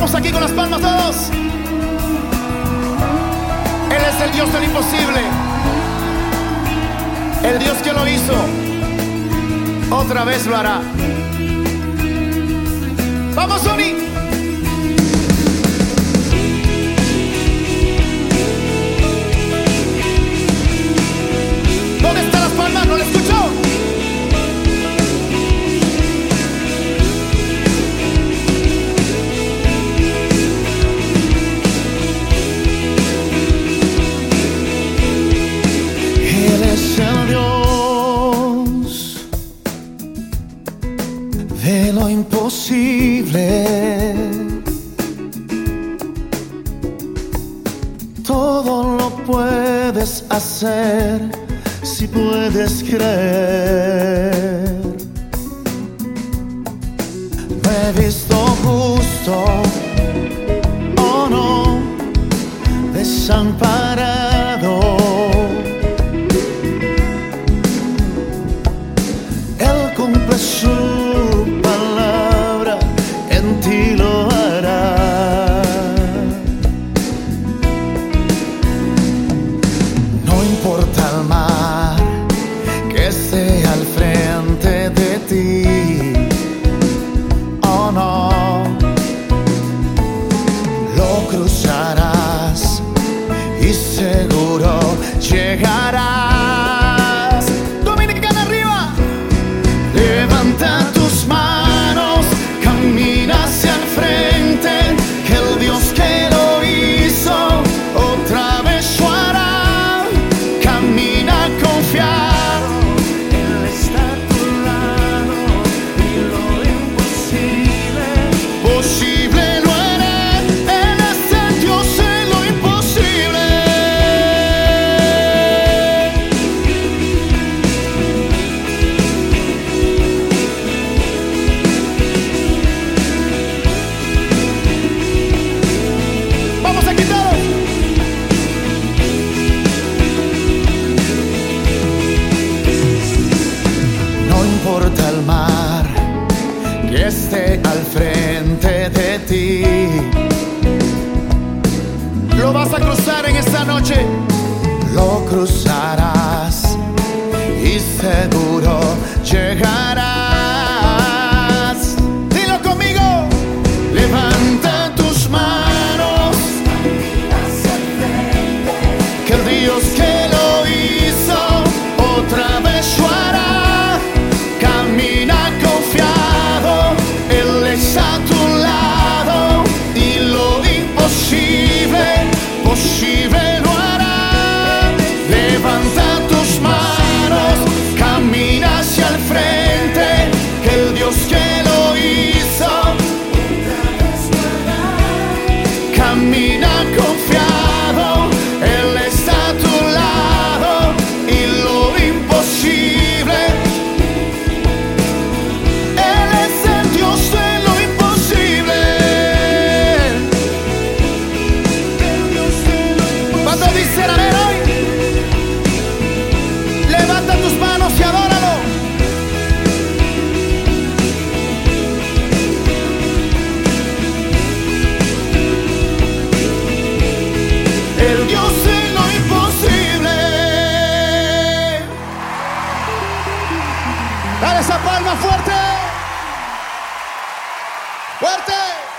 Vamos aquí con las palmas todos. Él es el Dios del imposible. El Dios que lo hizo, otra vez lo hará. Vamos, Sony. de lo imposible. Todo lo puedes hacer si puedes creer. Me he visto justo, oh no, desamparado. llegará. seguro. Fuerte!